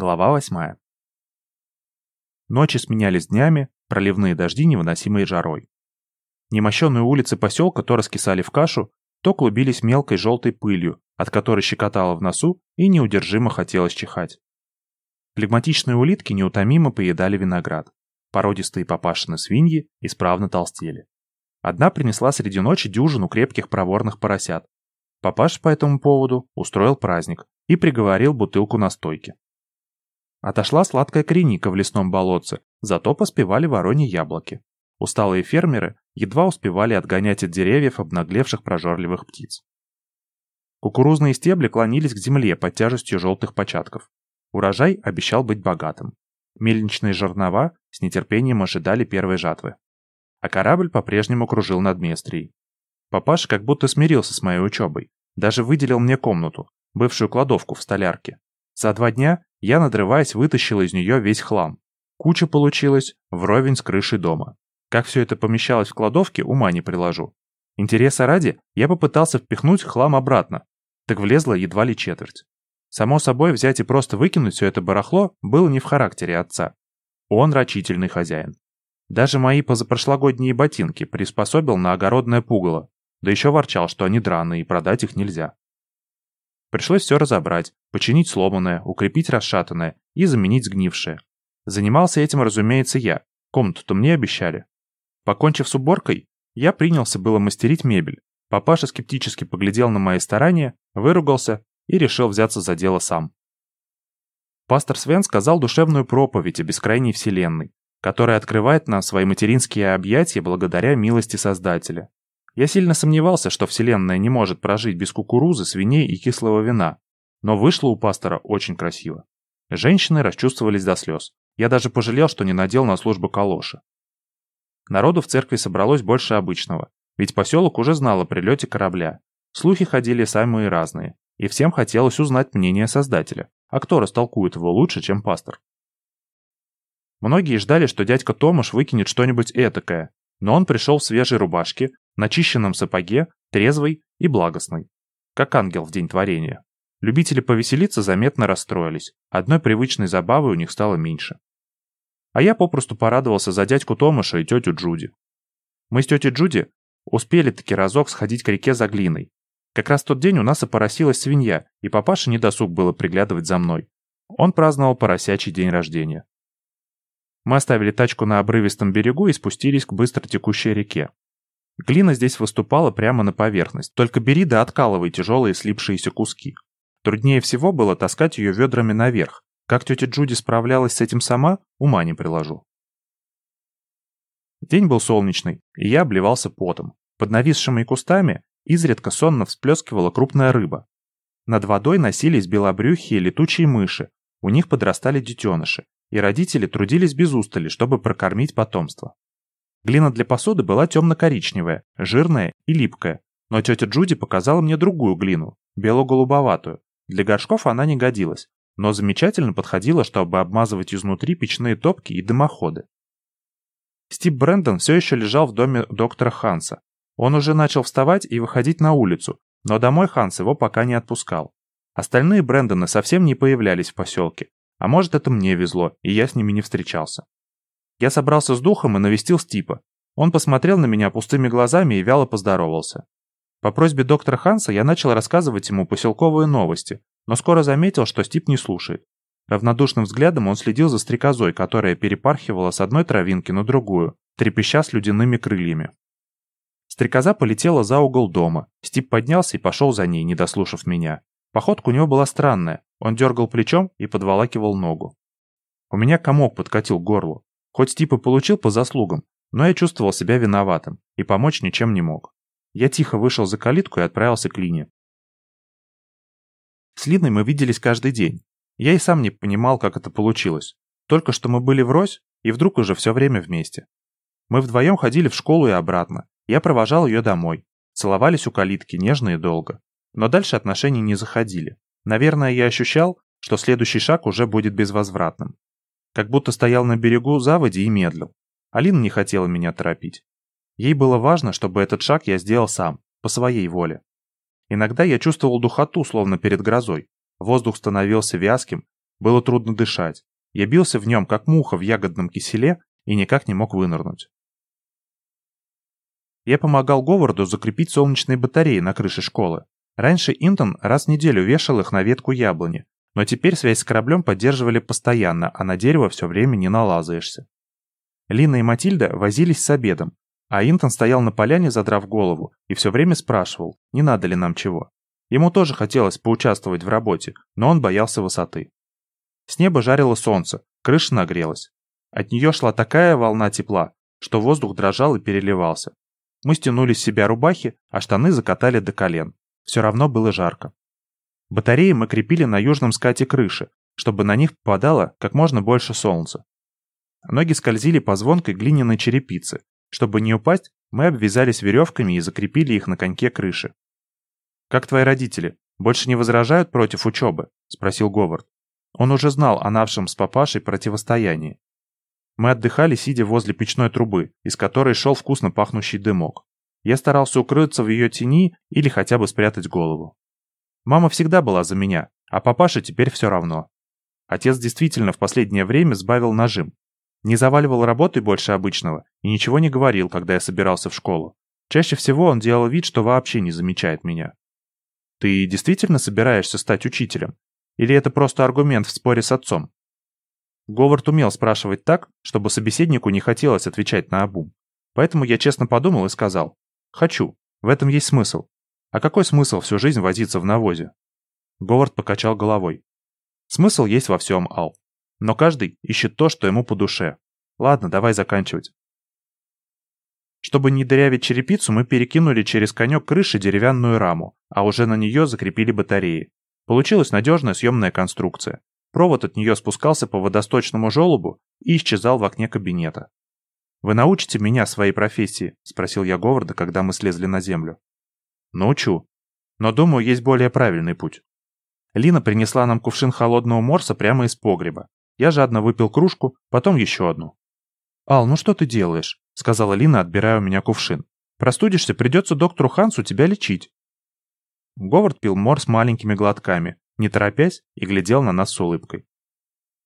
Глава 8. Ночи сменялись днями, проливные дожди невыносимой жарой. Немощенные улицы поселка то раскисали в кашу, то клубились мелкой желтой пылью, от которой щекотало в носу и неудержимо хотелось чихать. Флегматичные улитки неутомимо поедали виноград. Породистые папашины свиньи исправно толстели. Одна принесла среди ночи дюжину крепких проворных поросят. Папаш по этому поводу устроил праздник и приговорил бутылку настойки. Отошла сладкая кореника в лесном болотце, зато поспевали вороньи яблоки. Усталые фермеры едва успевали отгонять от деревьев обнаглевших прожорливых птиц. Кукурузные стебли клонились к земле под тяжестью желтых початков. Урожай обещал быть богатым. Мельничные жернова с нетерпением ожидали первой жатвы. А корабль по-прежнему кружил над Местрией. Папаша как будто смирился с моей учебой. Даже выделил мне комнату, бывшую кладовку в столярке. За два дня я, надрываясь, вытащил из нее весь хлам. Куча получилась вровень с крышей дома. Как все это помещалось в кладовке, ума не приложу. Интереса ради, я попытался впихнуть хлам обратно, так влезла едва ли четверть. Само собой, взять и просто выкинуть все это барахло было не в характере отца. Он рачительный хозяин. Даже мои позапрошлогодние ботинки приспособил на огородное пугало, да еще ворчал, что они драные и продать их нельзя. Пришлось все разобрать, починить сломанное, укрепить расшатанное и заменить сгнившее. Занимался этим, разумеется, я. Комнату-то мне обещали. Покончив с уборкой, я принялся было мастерить мебель. Папаша скептически поглядел на мои старания, выругался и решил взяться за дело сам. Пастор Свен сказал душевную проповедь о бескрайней вселенной, которая открывает нам свои материнские объятия благодаря милости Создателя. Я сильно сомневался, что Вселенная не может прожить без кукурузы, свиней и кислого вина. Но вышло у пастора очень красиво. Женщины расчувствовались до слез. Я даже пожалел, что не надел на службу калоши. Народу в церкви собралось больше обычного, ведь поселок уже знал о прилете корабля. Слухи ходили самые разные, и всем хотелось узнать мнение Создателя, а кто растолкует его лучше, чем пастор. Многие ждали, что дядька Томаш выкинет что-нибудь этакое, но он пришел в свежей рубашке, начищенном сапоге, трезвый и благостный. Как ангел в день творения. Любители повеселиться заметно расстроились. Одной привычной забавы у них стало меньше. А я попросту порадовался за дядьку Томаша и тетю Джуди. Мы с тетей Джуди успели таки разок сходить к реке за глиной. Как раз тот день у нас опоросилась свинья, и папаше не досуг было приглядывать за мной. Он праздновал поросячий день рождения. Мы оставили тачку на обрывистом берегу и спустились к быстро текущей реке. Глина здесь выступала прямо на поверхность, только бери да откалывай тяжелые слипшиеся куски. Труднее всего было таскать ее ведрами наверх. Как тетя Джуди справлялась с этим сама, ума не приложу. День был солнечный, и я обливался потом. Под нависшими кустами изредка сонно всплескивала крупная рыба. Над водой носились белобрюхие летучие мыши, у них подрастали детеныши, и родители трудились без устали, чтобы прокормить потомство. Глина для посуды была темно-коричневая, жирная и липкая, но тетя Джуди показала мне другую глину, бело-голубоватую. Для горшков она не годилась, но замечательно подходила, чтобы обмазывать изнутри печные топки и дымоходы. Стив Брэндон все еще лежал в доме доктора Ханса. Он уже начал вставать и выходить на улицу, но домой Ханс его пока не отпускал. Остальные Брэндоны совсем не появлялись в поселке, а может это мне везло, и я с ними не встречался. Я собрался с духом и навестил Стипа. Он посмотрел на меня пустыми глазами и вяло поздоровался. По просьбе доктора Ханса я начал рассказывать ему поселковые новости, но скоро заметил, что Стип не слушает. Равнодушным взглядом он следил за стрекозой, которая перепархивала с одной травинки на другую, трепеща с ледяными крыльями. Стрекоза полетела за угол дома. Стип поднялся и пошел за ней, не дослушав меня. Походка у него была странная. Он дергал плечом и подволакивал ногу. У меня комок подкатил к горлу. Хоть Стип и получил по заслугам, но я чувствовал себя виноватым и помочь ничем не мог. Я тихо вышел за калитку и отправился к Лине. С Линой мы виделись каждый день. Я и сам не понимал, как это получилось. Только что мы были врозь, и вдруг уже все время вместе. Мы вдвоем ходили в школу и обратно. Я провожал ее домой. Целовались у калитки нежно и долго. Но дальше отношения не заходили. Наверное, я ощущал, что следующий шаг уже будет безвозвратным. Как будто стоял на берегу заводи и медлил. Алина не хотела меня торопить. Ей было важно, чтобы этот шаг я сделал сам, по своей воле. Иногда я чувствовал духоту, словно перед грозой. Воздух становился вязким, было трудно дышать. Я бился в нем, как муха в ягодном киселе, и никак не мог вынырнуть. Я помогал Говарду закрепить солнечные батареи на крыше школы. Раньше Интон раз в неделю вешал их на ветку яблони, но теперь связь с кораблем поддерживали постоянно, а на дерево все время не налазаешься. Лина и Матильда возились с обедом, а Интон стоял на поляне, задрав голову, и все время спрашивал, не надо ли нам чего. Ему тоже хотелось поучаствовать в работе, но он боялся высоты. С неба жарило солнце, крыша нагрелась. От нее шла такая волна тепла, что воздух дрожал и переливался. Мы стянули с себя рубахи, а штаны закатали до колен. Все равно было жарко. Батареи мы крепили на южном скате крыши, чтобы на них попадало как можно больше солнца. Ноги скользили по звонкой глиняной черепице. Чтобы не упасть, мы обвязались веревками и закрепили их на коньке крыши. «Как твои родители? Больше не возражают против учебы?» – спросил Говард. Он уже знал о нашем с папашей противостоянии. Мы отдыхали, сидя возле печной трубы, из которой шел вкусно пахнущий дымок. Я старался укрыться в ее тени или хотя бы спрятать голову. Мама всегда была за меня, а папаша теперь все равно. Отец действительно в последнее время сбавил нажим. Не заваливал работой больше обычного и ничего не говорил, когда я собирался в школу. Чаще всего он делал вид, что вообще не замечает меня. «Ты действительно собираешься стать учителем? Или это просто аргумент в споре с отцом?» Говард умел спрашивать так, чтобы собеседнику не хотелось отвечать на обум. Поэтому я честно подумал и сказал. «Хочу. В этом есть смысл. А какой смысл всю жизнь возиться в навозе?» Говард покачал головой. «Смысл есть во всем, Ал. Но каждый ищет то, что ему по душе. Ладно, давай заканчивать». Чтобы не дырявить черепицу, мы перекинули через конек крыши деревянную раму, а уже на нее закрепили батареи. Получилась надежная съемная конструкция. Провод от нее спускался по водосточному желобу и исчезал в окне кабинета. «Вы научите меня своей профессии?» – спросил я Говарда, когда мы слезли на землю. «Научу. Но, думаю, есть более правильный путь». Лина принесла нам кувшин холодного морса прямо из погреба. Я жадно выпил кружку, потом еще одну. «Ал, ну что ты делаешь?» – сказала Лина, отбирая у меня кувшин. «Простудишься, придется доктору Хансу тебя лечить». Говард пил морс маленькими глотками, не торопясь, и глядел на нас с улыбкой.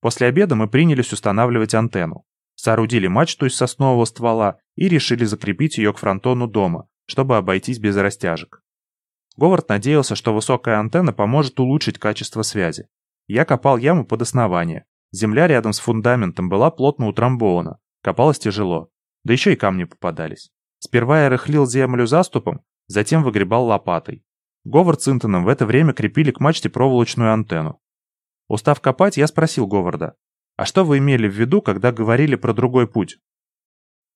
После обеда мы принялись устанавливать антенну. Соорудили мачту из соснового ствола и решили закрепить ее к фронтону дома, чтобы обойтись без растяжек. Говард надеялся, что высокая антенна поможет улучшить качество связи. Я копал яму под основание. Земля рядом с фундаментом была плотно утрамбована, копалось тяжело. Да еще и камни попадались. Сперва я рыхлил землю заступом, затем выгребал лопатой. Говард с Интоном в это время крепили к мачте проволочную антенну. Устав копать, я спросил Говарда, «А что вы имели в виду, когда говорили про другой путь?»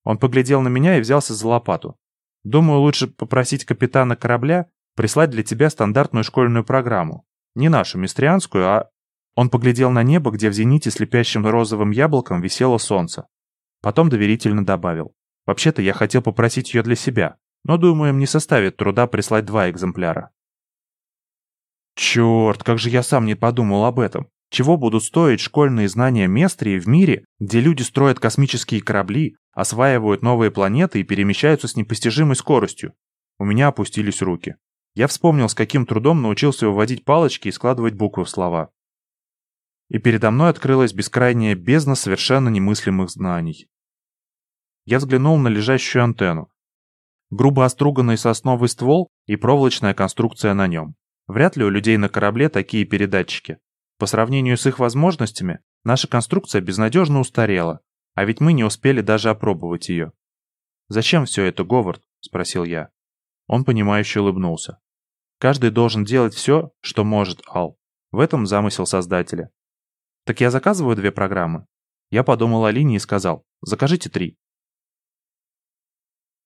Он поглядел на меня и взялся за лопату. «Думаю, лучше попросить капитана корабля прислать для тебя стандартную школьную программу. Не нашу, мистрианскую, а...» Он поглядел на небо, где в зените слепящим розовым яблоком висело солнце. Потом доверительно добавил. «Вообще-то я хотел попросить ее для себя, но, думаю, им не составит труда прислать два экземпляра». Черт, как же я сам не подумал об этом. Чего будут стоить школьные знания Местрии в мире, где люди строят космические корабли, осваивают новые планеты и перемещаются с непостижимой скоростью? У меня опустились руки. Я вспомнил, с каким трудом научился выводить палочки и складывать буквы в слова. И передо мной открылась бескрайняя бездна совершенно немыслимых знаний. Я взглянул на лежащую антенну. Грубо оструганный сосновый ствол и проволочная конструкция на нем. Вряд ли у людей на корабле такие передатчики. По сравнению с их возможностями, наша конструкция безнадежно устарела, а ведь мы не успели даже опробовать ее. «Зачем все это, Говард?» – спросил я. Он понимающе улыбнулся. «Каждый должен делать все, что может, Ал. В этом замысел создателя. Так я заказываю две программы?» Я подумал о линии и сказал, «Закажите три».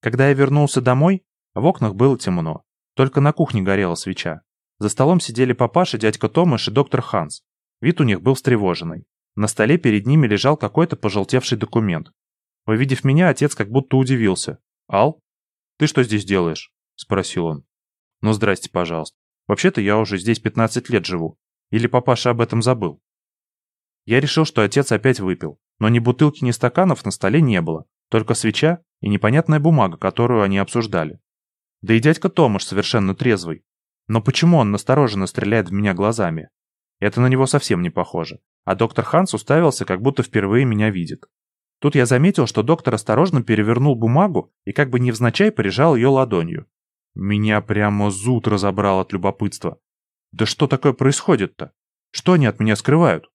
Когда я вернулся домой, в окнах было темно. Только на кухне горела свеча. За столом сидели папаша, дядька Томаш и доктор Ханс. Вид у них был встревоженный. На столе перед ними лежал какой-то пожелтевший документ. Увидев меня, отец как будто удивился. «Ал, ты что здесь делаешь?» – спросил он. «Ну, здрасте, пожалуйста. Вообще-то я уже здесь 15 лет живу. Или папаша об этом забыл?» Я решил, что отец опять выпил, но ни бутылки, ни стаканов на столе не было, только свеча и непонятная бумага, которую они обсуждали. Да и дядька Томаш совершенно трезвый, но почему он настороженно стреляет в меня глазами? Это на него совсем не похоже. а доктор Ханс уставился, как будто впервые меня видит. Тут я заметил, что доктор осторожно перевернул бумагу и как бы невзначай прижал ее ладонью. Меня прямо зуд разобрал от любопытства. Да что такое происходит-то? Что они от меня скрывают?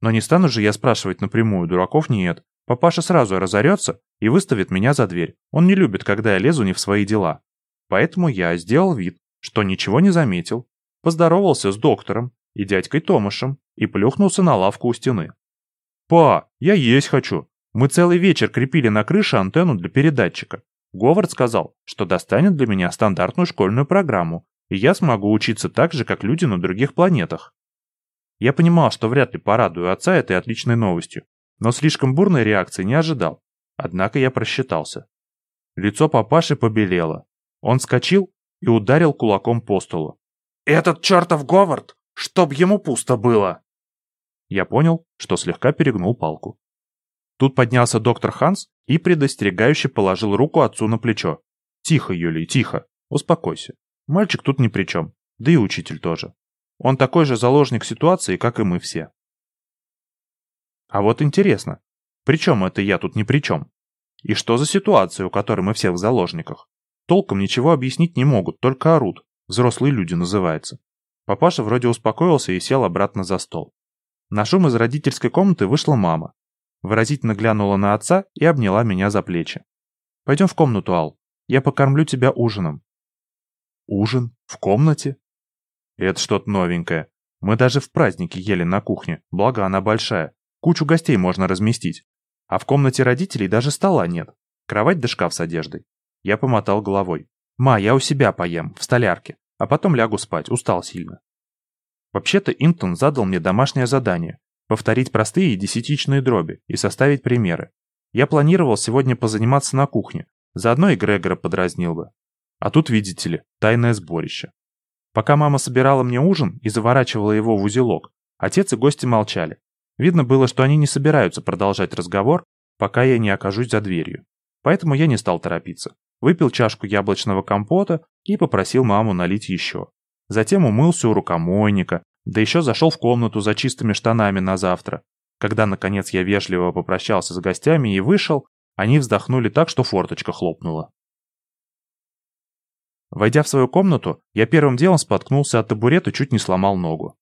Но не стану же я спрашивать напрямую, дураков нет. Папаша сразу разорется и выставит меня за дверь. Он не любит, когда я лезу не в свои дела. Поэтому я сделал вид, что ничего не заметил, поздоровался с доктором и дядькой Томашем и плюхнулся на лавку у стены. «Па, я есть хочу. Мы целый вечер крепили на крыше антенну для передатчика. Говард сказал, что достанет для меня стандартную школьную программу, и я смогу учиться так же, как люди на других планетах. Я понимал, что вряд ли порадую отца этой отличной новостью, но слишком бурной реакции не ожидал. Однако я просчитался. Лицо папаши побелело. Он вскочил и ударил кулаком по столу. «Этот чертов Говард! Чтоб ему пусто было!» Я понял, что слегка перегнул палку. Тут поднялся доктор Ханс и предостерегающе положил руку отцу на плечо. «Тихо, Юлий, тихо. Успокойся. Мальчик тут ни при чем. Да и учитель тоже. Он такой же заложник ситуации, как и мы все». А вот интересно, при чем это я тут ни при чем? И что за ситуация, у которой мы все в заложниках? Толком ничего объяснить не могут, только орут. Взрослые люди называется. Папаша вроде успокоился и сел обратно за стол. На шум из родительской комнаты вышла мама. Выразительно глянула на отца и обняла меня за плечи. «Пойдем в комнату, Ал. Я покормлю тебя ужином». «Ужин? В комнате?» «Это что-то новенькое. Мы даже в празднике ели на кухне, благо она большая. Кучу гостей можно разместить. А в комнате родителей даже стола нет. Кровать да шкаф с одеждой». Я помотал головой. «Ма, я у себя поем, в столярке, а потом лягу спать, устал сильно». Вообще-то Интон задал мне домашнее задание повторить простые десятичные дроби и составить примеры. Я планировал сегодня позаниматься на кухне, заодно и Грегора подразнил бы. А тут, видите ли, тайное сборище. Пока мама собирала мне ужин и заворачивала его в узелок, отец и гости молчали. Видно было, что они не собираются продолжать разговор, пока я не окажусь за дверью. Поэтому я не стал торопиться. Выпил чашку яблочного компота и попросил маму налить еще. Затем умылся у рукомойника, да еще зашел в комнату за чистыми штанами на завтра. Когда, наконец, я вежливо попрощался с гостями и вышел, они вздохнули так, что форточка хлопнула. Войдя в свою комнату, я первым делом споткнулся от табурета и чуть не сломал ногу.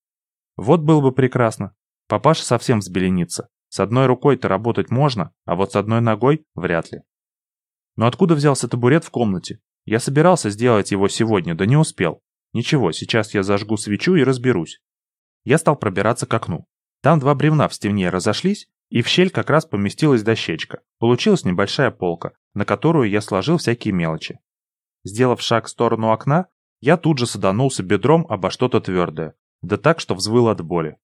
Вот было бы прекрасно. Папаша совсем взбеленится. С одной рукой-то работать можно, а вот с одной ногой вряд ли. Но откуда взялся табурет в комнате? Я собирался сделать его сегодня, да не успел. Ничего, сейчас я зажгу свечу и разберусь. Я стал пробираться к окну. Там два бревна в стене разошлись, и в щель как раз поместилась дощечка. Получилась небольшая полка, на которую я сложил всякие мелочи. Сделав шаг в сторону окна, я тут же саданулся бедром обо что-то твердое, да так, что взвыл от боли.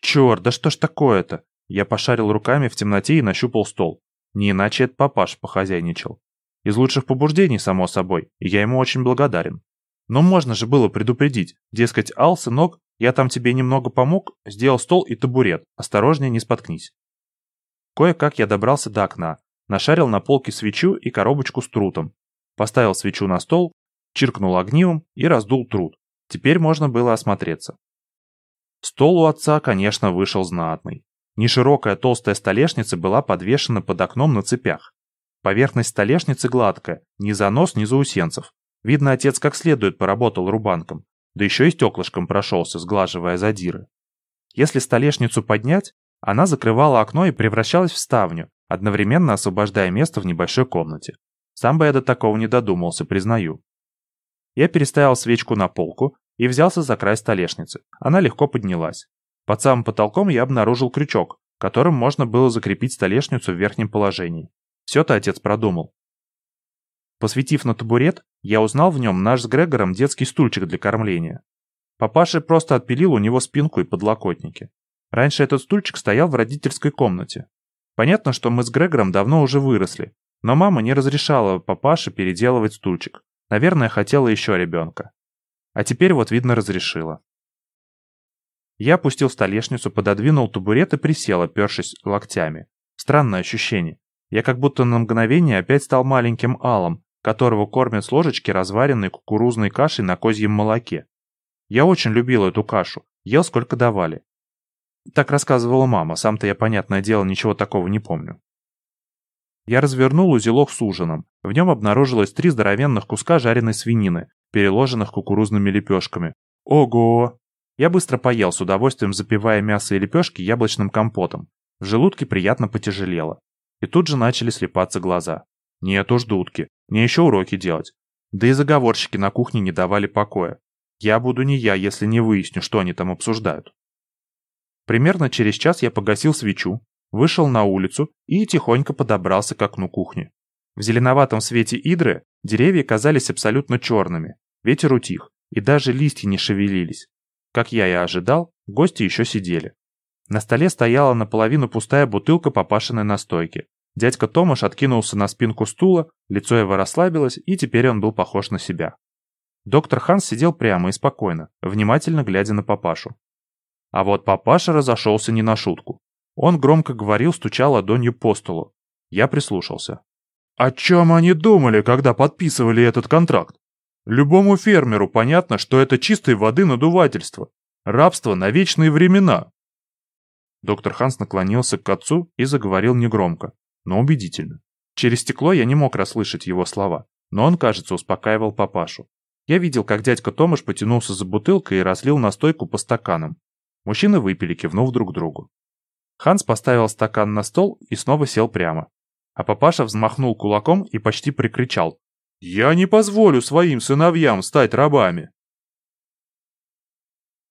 Черт, да что ж такое-то? Я пошарил руками в темноте и нащупал стол. Не иначе это папаш похозяйничал. Из лучших побуждений, само собой, и я ему очень благодарен. Но можно же было предупредить, дескать, Ал, сынок, я там тебе немного помог, сделал стол и табурет, осторожнее не споткнись. Кое-как я добрался до окна, нашарил на полке свечу и коробочку с трутом, поставил свечу на стол, чиркнул огнивом и раздул трут. Теперь можно было осмотреться. Стол у отца, конечно, вышел знатный. Неширокая толстая столешница была подвешена под окном на цепях. Поверхность столешницы гладкая, ни занос, ни заусенцев. Видно, отец как следует поработал рубанком, да еще и стеклышком прошелся, сглаживая задиры. Если столешницу поднять, она закрывала окно и превращалась в ставню, одновременно освобождая место в небольшой комнате. Сам бы я до такого не додумался, признаю. Я переставил свечку на полку и взялся за край столешницы. Она легко поднялась. Под самым потолком я обнаружил крючок, которым можно было закрепить столешницу в верхнем положении. Все-то отец продумал. Посветив на табурет, я узнал в нем наш с Грегором детский стульчик для кормления. Папаша просто отпилил у него спинку и подлокотники. Раньше этот стульчик стоял в родительской комнате. Понятно, что мы с Грегором давно уже выросли, но мама не разрешала папаше переделывать стульчик. Наверное, хотела еще ребенка. А теперь вот, видно, разрешила. Я опустил столешницу, пододвинул табурет и присел, опершись локтями. Странное ощущение. Я как будто на мгновение опять стал маленьким алом, которого кормят с ложечки разваренной кукурузной кашей на козьем молоке. Я очень любил эту кашу, ел сколько давали. Так рассказывала мама, сам-то я, понятное дело, ничего такого не помню. Я развернул узелок с ужином. В нем обнаружилось три здоровенных куска жареной свинины, переложенных кукурузными лепешками. Ого! Я быстро поел, с удовольствием запивая мясо и лепешки яблочным компотом. В желудке приятно потяжелело. И тут же начали слепаться глаза. Нет уж, дудки, мне еще уроки делать. Да и заговорщики на кухне не давали покоя. Я буду не я, если не выясню, что они там обсуждают. Примерно через час я погасил свечу, вышел на улицу и тихонько подобрался к окну кухни. В зеленоватом свете идры деревья казались абсолютно черными, ветер утих, и даже листья не шевелились. Как я и ожидал, гости еще сидели. На столе стояла наполовину пустая бутылка папашиной настойки. Дядька Томаш откинулся на спинку стула, лицо его расслабилось, и теперь он был похож на себя. Доктор Ханс сидел прямо и спокойно, внимательно глядя на папашу. А вот папаша разошелся не на шутку. Он громко говорил, стучал ладонью по столу. Я прислушался. О чем они думали, когда подписывали этот контракт? Любому фермеру понятно, что это чистой воды надувательство. Рабство на вечные времена. Доктор Ханс наклонился к отцу и заговорил негромко, но убедительно. Через стекло я не мог расслышать его слова, но он, кажется, успокаивал папашу. Я видел, как дядька Томаш потянулся за бутылкой и разлил настойку по стаканам. Мужчины выпили, кивнув друг другу. Ханс поставил стакан на стол и снова сел прямо. А папаша взмахнул кулаком и почти прикричал. «Я не позволю своим сыновьям стать рабами!»